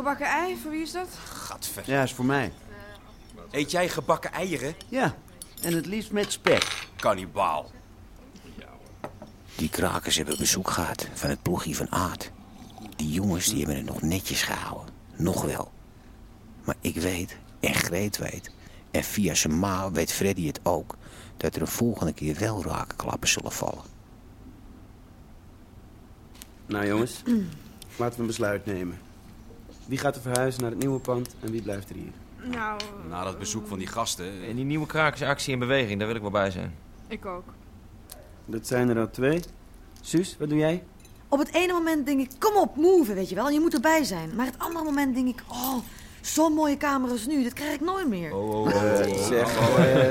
gebakken ei. Voor wie is dat? Gadver. Ja, is voor mij. Eet jij gebakken eieren? Ja, en het liefst met spek. Kannibaal. Die krakers hebben bezoek gehad van het ploegje van Aard. Die jongens die hebben het nog netjes gehouden. Nog wel. Maar ik weet, en Greet weet, en via zijn ma weet Freddy het ook... dat er een volgende keer wel rakenklappen zullen vallen. Nou jongens, laten we een besluit nemen. Wie gaat er verhuizen naar het nieuwe pand en wie blijft er hier? Nou, Na dat bezoek van die gasten... En die nieuwe krakersactie in beweging, daar wil ik wel bij zijn. ik ook. Dat zijn er al twee. Suus, wat doe jij? Op het ene moment denk ik, kom op, move, weet je wel. Je moet erbij zijn. Maar het andere moment denk ik, oh, zo'n mooie kamer als nu. Dat krijg ik nooit meer. Oh, oh, oh. zeg,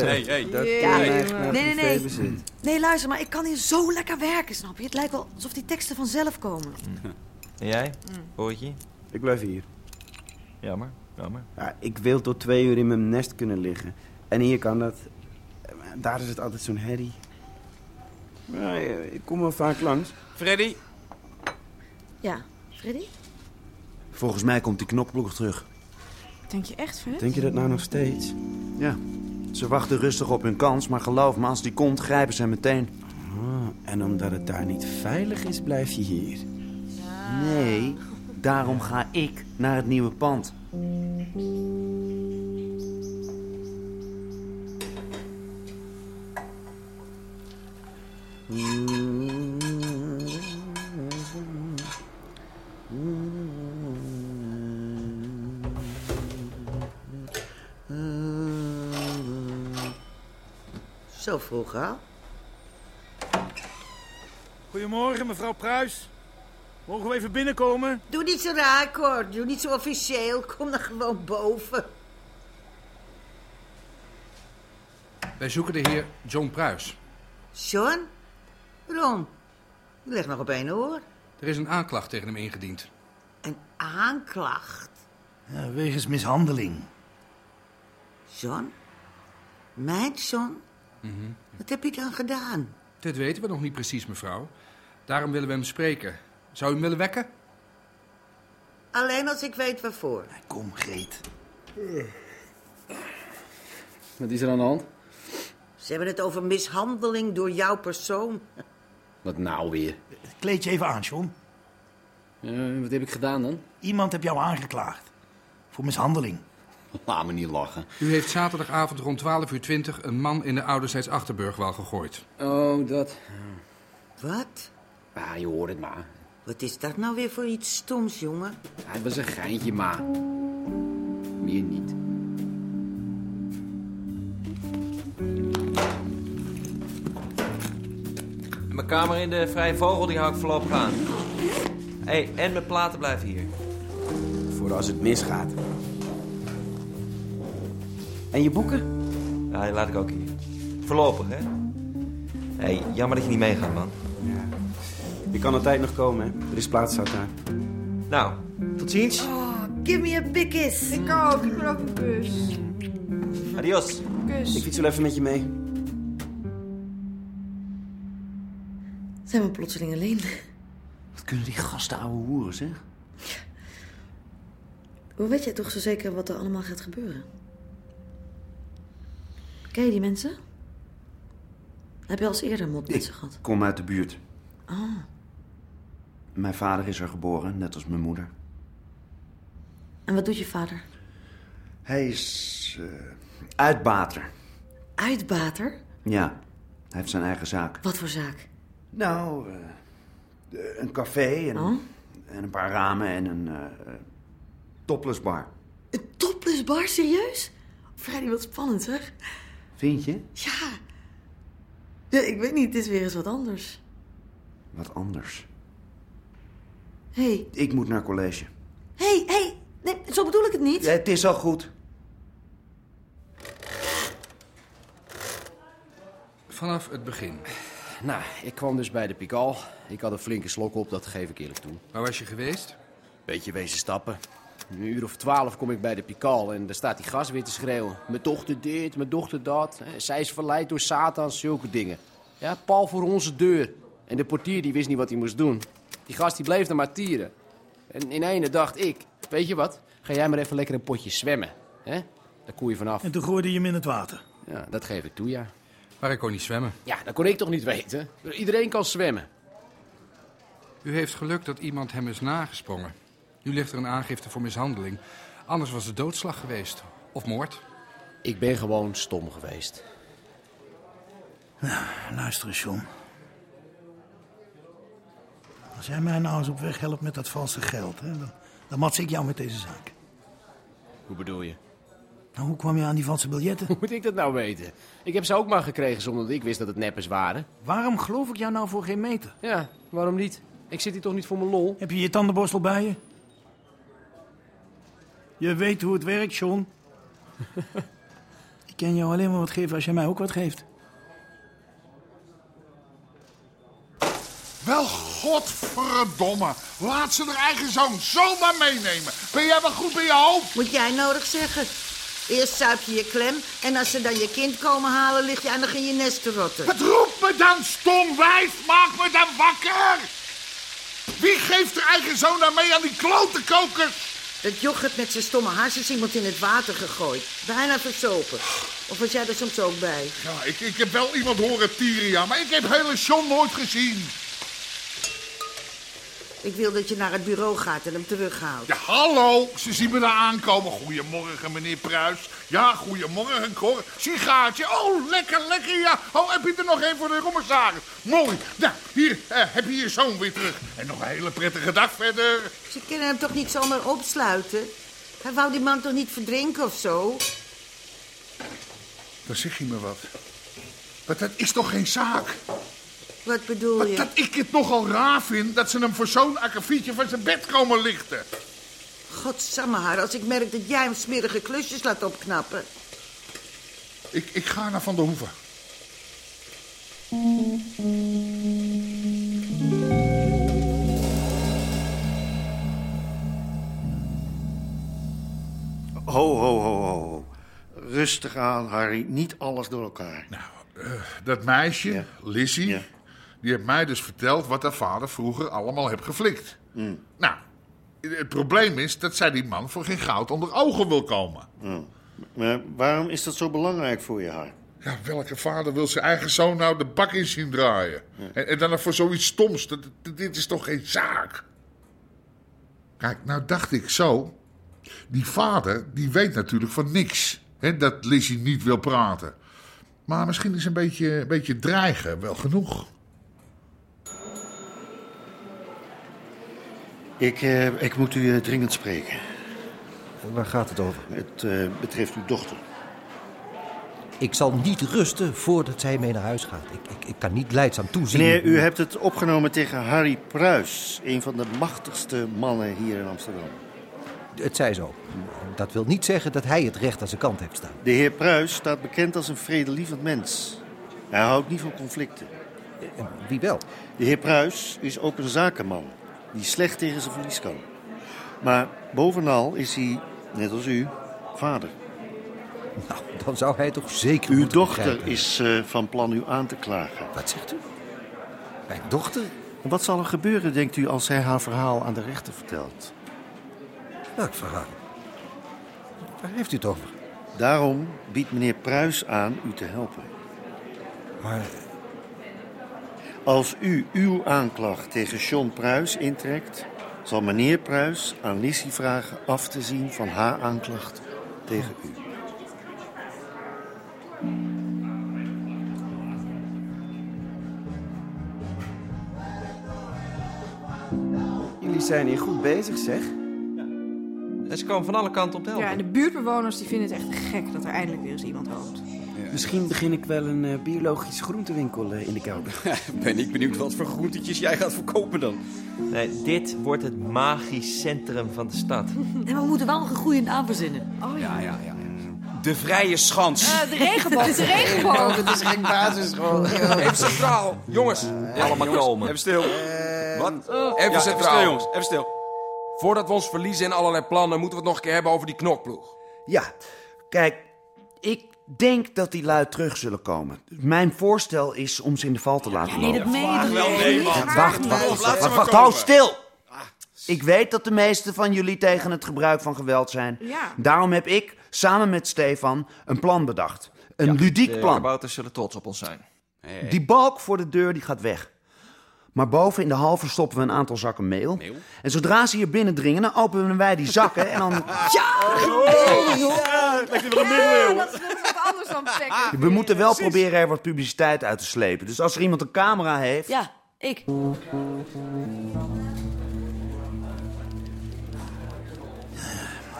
Hey, hey. dat Ja, neigt jongen. naar Nee, nee, nee. Nee, luister, maar ik kan hier zo lekker werken, snap je? Het lijkt wel alsof die teksten vanzelf komen. En jij? Hoortje? Ik blijf hier. Jammer, jammer. Ja, ik wil tot twee uur in mijn nest kunnen liggen. En hier kan dat. Daar is het altijd zo'n herrie. Ja, ik kom wel vaak langs. Freddy? Ja, Freddy? Volgens mij komt die knokploeg terug. Denk je echt, Fred? Denk je dat nou nog steeds? Ja, ze wachten rustig op hun kans, maar geloof me, als die komt, grijpen ze hem meteen. Ah, en omdat het daar niet veilig is, blijf je hier. Nee, daarom ga ik naar het nieuwe pand. Zo vroeg al? Goedemorgen, mevrouw Pruis. Mogen we even binnenkomen? Doe niet zo raar, Cor. Doe niet zo officieel. Kom dan gewoon boven. Wij zoeken de heer John Pruis. John? Waarom? Je ligt nog op één oor. Er is een aanklacht tegen hem ingediend. Een aanklacht. Ja, wegens mishandeling. John? Mijn John? Wat heb je dan gedaan? Dit weten we nog niet precies, mevrouw. Daarom willen we hem spreken. Zou u hem willen wekken? Alleen als ik weet waarvoor. Kom, Greet. Wat is er aan de hand? Ze hebben het over mishandeling door jouw persoon. Wat nou weer? Kleed je even aan, John. Eh, wat heb ik gedaan dan? Iemand heb jou aangeklaagd. Voor mishandeling. Laat me niet lachen. U heeft zaterdagavond rond 12 uur 20 een man in de Ouderzijds Achterburgwal gegooid. Oh, dat. Wat? Ah, je hoort het maar. Wat is dat nou weer voor iets stoms, jongen? Ja, het was een geintje, maar. Meer niet. Mijn kamer in de Vrije Vogel, die hou ik voorlopig aan. hey, en mijn platen blijven hier. Voor als het misgaat. En je boeken? Ja, die laat ik ook hier. Voorlopig, hè? hey, jammer dat je niet meegaat, man. Je kan altijd nog komen, hè? Er is plaats daar. Nou, tot ziens. Oh, give me a big kiss. Ik ook. Ik wil ook een kus. Adios. Kus. Ik fiets wel even met je mee. Zijn we plotseling alleen? Wat kunnen die gasten ouwe hoeren, zeg? Hoe weet jij toch zo zeker wat er allemaal gaat gebeuren? Ken je die mensen? Heb je al eens eerder mot met ze gehad? Ik kom uit de buurt. Ah, Mijn vader is er geboren, net als mijn moeder. en wat doet je vader? Hij is eh, uitbater. Uitbater? Ja, hij heeft zijn eigen zaak. Wat voor zaak? Nou, eh, een café en, Oh? en een paar ramen en een eh eh, toplessbar. Een topless bar, serieus? Freddy, wat spannend, zeg. Vind je? Ja. ja. Ik weet niet, het is weer eens wat anders. Wat anders. Hé, hey, Ik moet naar college. hé, hey, hé. Hey. Nee, zo bedoel ik het niet. Ja, het is al goed. Vanaf het begin. Nou, ik kwam dus bij de Pikal. Ik had een flinke slok op, dat geef ik eerlijk toe. Waar was je geweest? Beetje wezen stappen. Een uur of twaalf kom ik bij de Pikal en daar staat die gast weer te schreeuwen. Mijn dochter dit, mijn dochter dat. Eh, Zij is verleid door Satan, zulke dingen. Ja, pal voor onze deur. En de portier die wist niet wat hij moest doen. Die gast die bleef er maar tieren. En in ene dacht ik, Weet je wat? Ga jij maar even lekker een potje zwemmen. hè? Daar koe je vanaf. En toen gooide je hem in het water. Ja, dat geef ik toe, ja. Maar ik kon niet zwemmen. Ja, dat kon ik toch niet weten? Iedereen kan zwemmen. U heeft geluk dat iemand hem is nagesprongen. Nu ligt er een aangifte voor mishandeling. Anders was het doodslag geweest. Of moord. Ik ben gewoon stom geweest. Luister eens, John. Als jij mij nou eens op weg helpt met dat valse geld, hè, dan, dan mats ik jou met deze zaak. Hoe bedoel je? Nou, hoe kwam je aan die valse biljetten? Hoe moet ik dat nou weten? Ik heb ze ook maar gekregen zonder dat ik wist dat het neppers waren. Waarom geloof ik jou nou voor geen meter? Ja, waarom niet? Ik zit hier toch niet voor mijn lol? Heb je je tandenborstel bij je? Je weet hoe het werkt, John. ik kan jou alleen maar wat geven als jij mij ook wat geeft. Wel, godverdomme. Laat ze haar eigen zoon zomaar meenemen. Ben jij wel goed bij je hoofd? Moet jij nodig zeggen. Eerst zuip je je klem en als ze dan je kind komen halen, lig je nog in je nest te rotten. Wat roept me dan, stom wijf? Maak me dan wakker! Wie geeft haar eigen zoon nou mee aan die klote kokers? Dat yoghurt met zijn stomme hars is iemand in het water gegooid. Bijna versopen. Of was jij er soms ook bij? Ja, ik, ik heb wel iemand horen tieren, ja, maar ik heb hele John nooit gezien. Ik wil dat je naar het bureau gaat en hem terughaalt. Ja, hallo, ze zien me daar aankomen. Goedemorgen, meneer Pruis. Ja, goedemorgen, Cor. Sigaartje. Oh, lekker, lekker, ja. Oh, heb je er nog één voor de commissaris? Mooi. Nou, hier eh, heb je je zoon weer terug. En nog een hele prettige dag verder. Ze kunnen hem toch niet zomaar opsluiten? Hij wou die man toch niet verdrinken of zo? Dan zeg je me wat. Maar dat is toch geen zaak? Wat bedoel je? Dat ik het nogal raar vind dat ze hem voor zo'n akkefietje van zijn bed komen lichten. Godsamme haar, als ik merk dat jij hem smerige klusjes laat opknappen. Ik, ik ga naar Van der Hoeven. Ho, ho, ho, ho. Rustig aan, Harry. Niet alles door elkaar. Eh, dat meisje, Lizzie, die heeft mij dus verteld wat haar vader vroeger allemaal heeft geflikt. Mm. Nou, het probleem is dat zij die man voor geen goud onder ogen wil komen. Oh. Maar waarom is dat zo belangrijk voor je, Harry? Ja, welke vader wil zijn eigen zoon nou de bak in zien draaien? En, en dan voor zoiets stoms. Dat, dat- dit is toch geen zaak? Kijk, nou dacht ik zo. Die vader, die weet natuurlijk van niks. Hè, dat Lizzie niet wil praten. Maar misschien is een beetje, een beetje dreigen wel genoeg. Ik, eh, ik moet u eh, dringend spreken. Waar gaat het over? Het eh, betreft uw dochter. Ik zal niet rusten voordat zij mee naar huis gaat. Ik, ik, ik kan niet leidzaam toezien. Meneer, u hebt het opgenomen tegen Harry Pruis. Een van de machtigste mannen hier in Amsterdam. Het zij zo. Dat wil niet zeggen dat hij het recht aan zijn kant heeft staan. De heer Pruis staat bekend als een vredelievend mens. Hij houdt niet van conflicten. Wie wel? De heer Pruis is ook een zakenman die slecht tegen zijn verlies kan. Maar bovenal is hij, net als u, vader. Nou, dan zou hij toch zeker Uw dochter begrijpen. is eh, van plan u aan te klagen. Wat zegt u? Mijn dochter? En wat zal er gebeuren, denkt u, als zij haar verhaal aan de rechter vertelt? Welk verhaal? Waar heeft u het over? Daarom biedt meneer Pruis aan u te helpen. Maar Als u uw aanklacht tegen John Pruis intrekt, zal meneer Pruis aan Lissy vragen af te zien van haar aanklacht tegen u. Jullie zijn hier goed bezig, zeg. En ze komen van alle kanten op de helpen. Ja, en de buurtbewoners die vinden het echt gek dat er eindelijk weer eens iemand woont. Misschien begin ik wel een eh, biologische groentewinkel eh, in de kelder. Ben ik benieuwd wat voor groentetjes jij gaat verkopen dan. Nee, dit wordt het magisch centrum van de stad. En we moeten wel nog een goede naam verzinnen. Oh Ja, ja, ja. De Vrije Schans. Eh, de regenboog, het is de regenboog. het is geen basisschool. Even centraal. Jongens, Allemaal komen. Even stil. Wat? even Ja, even stil, jongens. Even stil. Voordat we ons verliezen in allerlei plannen, moeten we het nog een keer hebben over die knokploeg. Ja, kijk, ik denk dat die lui terug zullen komen. Mijn voorstel is om ze in de val te laten Nee, lopen. dat meen Wel nee, man. Wacht, wacht, wacht, wacht, hou stil! Ik weet dat de meesten van jullie tegen het gebruik van geweld zijn. Ja. Daarom heb ik, samen met Stefan, een plan bedacht. Een ludiek de plan. kabouters zullen trots op ons zijn. Die balk voor de deur die gaat weg. Maar boven in de hal verstoppen we een aantal zakken meel. En zodra ze hier binnendringen, dan openen wij die zakken en dan... lijkt er wel een middeleeuwen. We moeten wel proberen er wat publiciteit uit te slepen. Dus als er iemand een camera heeft... Ja, ik.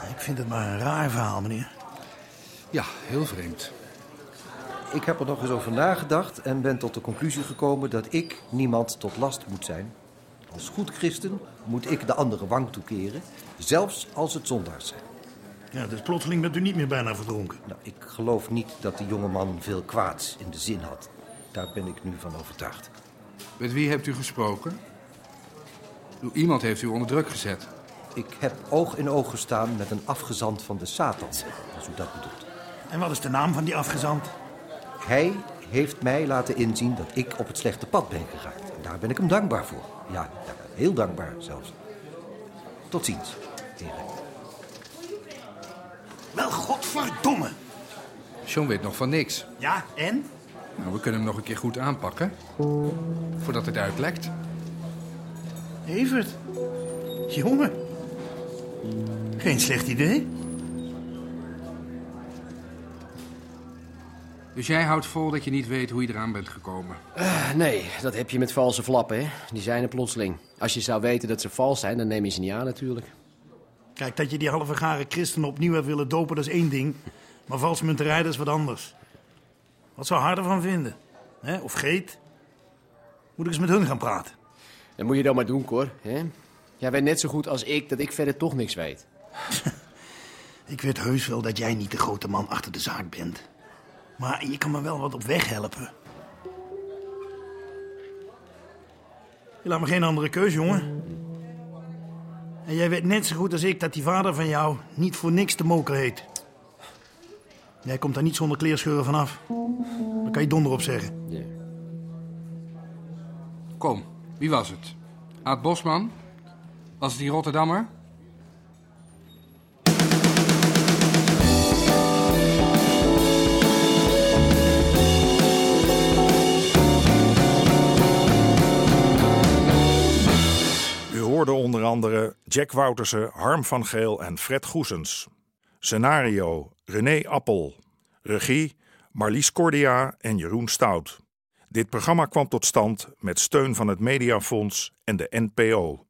Ik vind het maar een raar verhaal, meneer. Ja, heel vreemd. Ik heb er nog eens over nagedacht en ben tot de conclusie gekomen dat ik niemand tot last moet zijn. Als goed christen moet ik de andere wang toekeren, zelfs als het zondaars zijn. Ja, dus plotseling bent u niet meer bijna verdronken. Nou, ik geloof niet dat die jongeman veel kwaads in de zin had. Daar ben ik nu van overtuigd. Met wie hebt u gesproken? Iemand heeft u onder druk gezet. Ik heb oog in oog gestaan met een afgezant van de Satan, als u dat bedoelt. En wat is de naam van die afgezant? Hij heeft mij laten inzien dat ik op het slechte pad ben geraakt. En daar ben ik hem dankbaar voor. Ja, ja, heel dankbaar zelfs. Tot ziens, heren. Godverdomme. John weet nog van niks. Ja, en? Nou, we kunnen hem nog een keer goed aanpakken. Voordat het uitlekt. Evert. Jongen. Geen slecht idee. Dus jij houdt vol dat je niet weet hoe je eraan bent gekomen. Eh, nee, dat heb je met valse flappen, hè. Die zijn er plotseling. Als je zou weten dat ze vals zijn, dan neem je ze niet aan natuurlijk. Kijk, dat je die halve gare christenen opnieuw hebt willen dopen, dat is één ding. Maar valsmunterij, dat is wat anders. Wat zou Harder van vinden? Of Geet? Moet ik eens met hun gaan praten? Dat moet je dan maar doen, Cor. Hè? Jij weet net zo goed als ik dat ik verder toch niks weet. Ik weet heus wel dat jij niet de grote man achter de zaak bent. Maar je kan me wel wat op weg helpen. Je laat me geen andere keus, jongen. En jij weet net zo goed als ik dat die vader van jou niet voor niks de moker heet. Jij komt daar niet zonder kleerscheuren vanaf. Daar kan je donder op zeggen. Kom, wie was het? Aad Bosman? Was het die Rotterdammer? Jack Woutersen, Harm van Geel en Fred Goesens. Scenario René Appel. Regie Marlies Cordia en Jeroen Stout. Dit programma kwam tot stand met steun van het Mediafonds en de NPO.